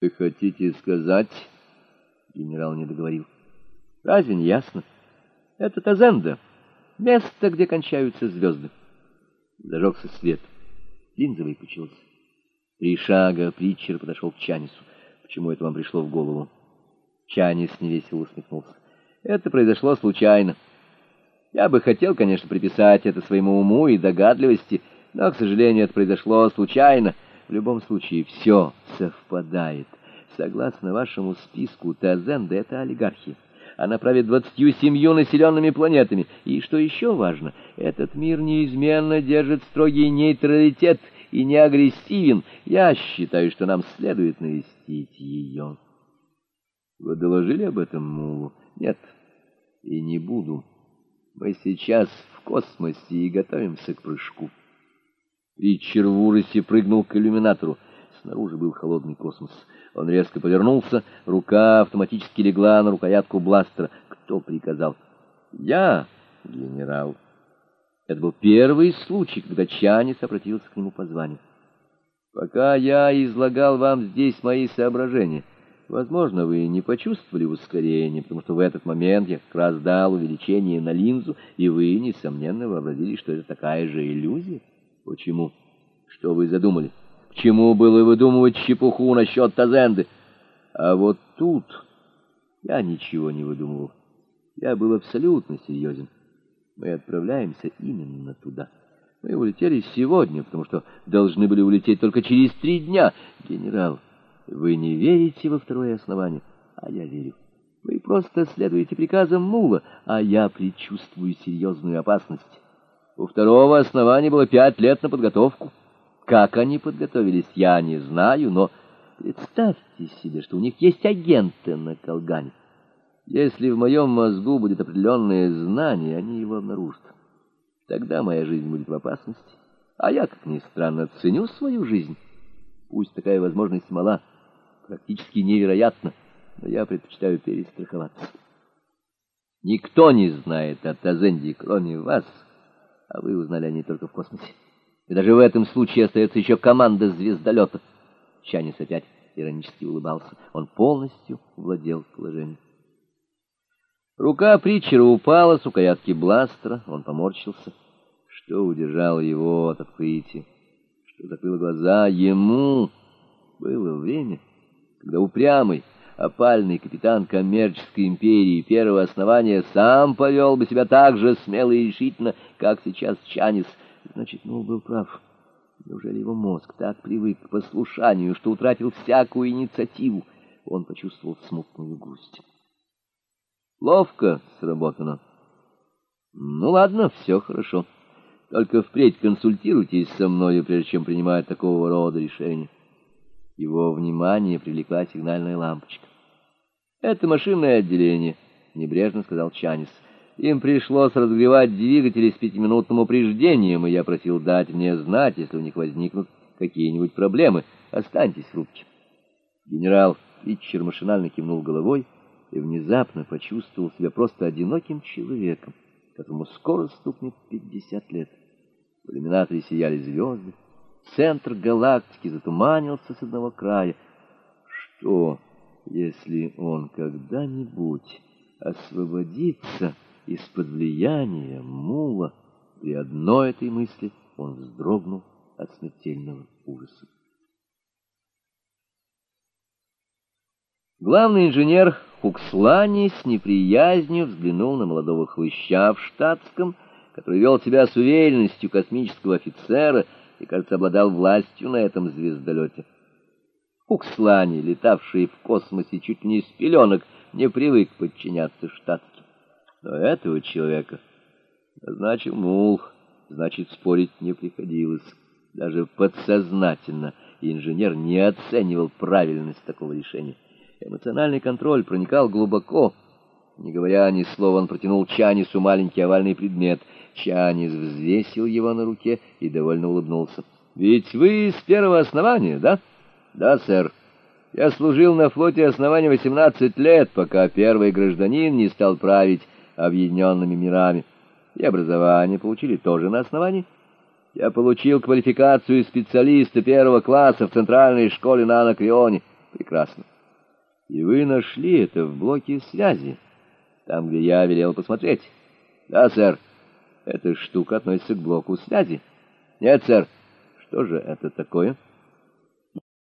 Вы хотите сказать... Генерал не договорил. Разве не ясно? Это Тазенда, место, где кончаются звезды. Зажегся свет. Линза выключилась. Три шага Притчер подошел к Чанису. Почему это вам пришло в голову? Чанис невесело усмехнулся. Это произошло случайно. Я бы хотел, конечно, приписать это своему уму и догадливости, но, к сожалению, это произошло случайно. В любом случае, все совпадает. Согласно вашему списку, Тазенда — это олигархия. Она правит двадцатью семью населенными планетами. И, что еще важно, этот мир неизменно держит строгий нейтралитет и не агрессивен. Я считаю, что нам следует навестить ее. Вы доложили об этом Мулу? Нет, и не буду. Мы сейчас в космосе и готовимся к прыжку. Ричард в ужасе прыгнул к иллюминатору. Снаружи был холодный космос. Он резко повернулся, рука автоматически легла на рукоятку бластера. Кто приказал? Я, генерал. Это был первый случай, когда Чанис обратился к нему по званию. Пока я излагал вам здесь мои соображения, возможно, вы не почувствовали ускорения, потому что в этот момент я как раз дал увеличение на линзу, и вы, несомненно, вообразили, что это такая же иллюзия. Почему? Что вы задумали? К чему было выдумывать чепуху насчет Тазенды? А вот тут я ничего не выдумывал. Я был абсолютно серьезен. Мы отправляемся именно туда. Мы улетели сегодня, потому что должны были улететь только через три дня. Генерал, вы не верите во второе основание, а я верю. Вы просто следуете приказам Мула, а я предчувствую серьезную опасность. У второго основания было пять лет на подготовку. Как они подготовились, я не знаю, но представьте себе, что у них есть агенты на Колгане. Если в моем мозгу будет определенное знание, они его обнаружат. Тогда моя жизнь будет в опасности. А я, как ни странно, ценю свою жизнь. Пусть такая возможность мала, практически невероятна, но я предпочитаю перестраховаться. Никто не знает о Тазенде, кроме вас, а вы узнали о ней только в космосе. И даже в этом случае остается еще команда звездолета. Чанис опять иронически улыбался. Он полностью владел положением. Рука Притчера упала с рукоятки бластера. Он поморщился. Что удержало его от открытия? Что закрыло глаза? Ему было время, когда упрямый, опальный капитан коммерческой империи первого основания сам повел бы себя так же смело и решительно, как сейчас Чанис — Значит, Нул был прав. Неужели его мозг так привык к послушанию, что утратил всякую инициативу? Он почувствовал смутную грусть. Ловко сработано. Ну ладно, все хорошо. Только впредь консультируйтесь со мною, прежде чем принимать такого рода решения. Его внимание привлекла сигнальная лампочка. «Это машинное отделение», — небрежно сказал Чанис. Им пришлось разгревать двигатели с пятиминутным упреждением, и я просил дать мне знать, если у них возникнут какие-нибудь проблемы. Останьтесь в рубке. Генерал Питчер машинально кивнул головой и внезапно почувствовал себя просто одиноким человеком, которому скоро стукнет пятьдесят лет. В иллюминаторе сияли звезды, центр галактики затуманился с одного края. Что, если он когда-нибудь освободится из-под влияния мула. При одной этой мысли он вздрогнул от смертельного ужаса. Главный инженер Хукслани с неприязнью взглянул на молодого хлыща в штатском, который вел себя с уверенностью космического офицера и, кажется, обладал властью на этом звездолете. Хукслани, летавший в космосе чуть не с пеленок, не привык подчиняться штатским. Но этого человека назначил мул, значит, спорить не приходилось. Даже подсознательно инженер не оценивал правильность такого решения. Эмоциональный контроль проникал глубоко. Не говоря ни слова, он протянул Чанису маленький овальный предмет. Чанис взвесил его на руке и довольно улыбнулся. «Ведь вы с первого основания, да?» «Да, сэр. Я служил на флоте основания 18 лет, пока первый гражданин не стал править объединенными мирами. И образование получили тоже на основании. Я получил квалификацию специалиста первого класса в центральной школе на Анакреоне. Прекрасно. И вы нашли это в блоке связи, там, где я велел посмотреть. Да, сэр. Эта штука относится к блоку связи. Нет, сэр. Что же это такое? —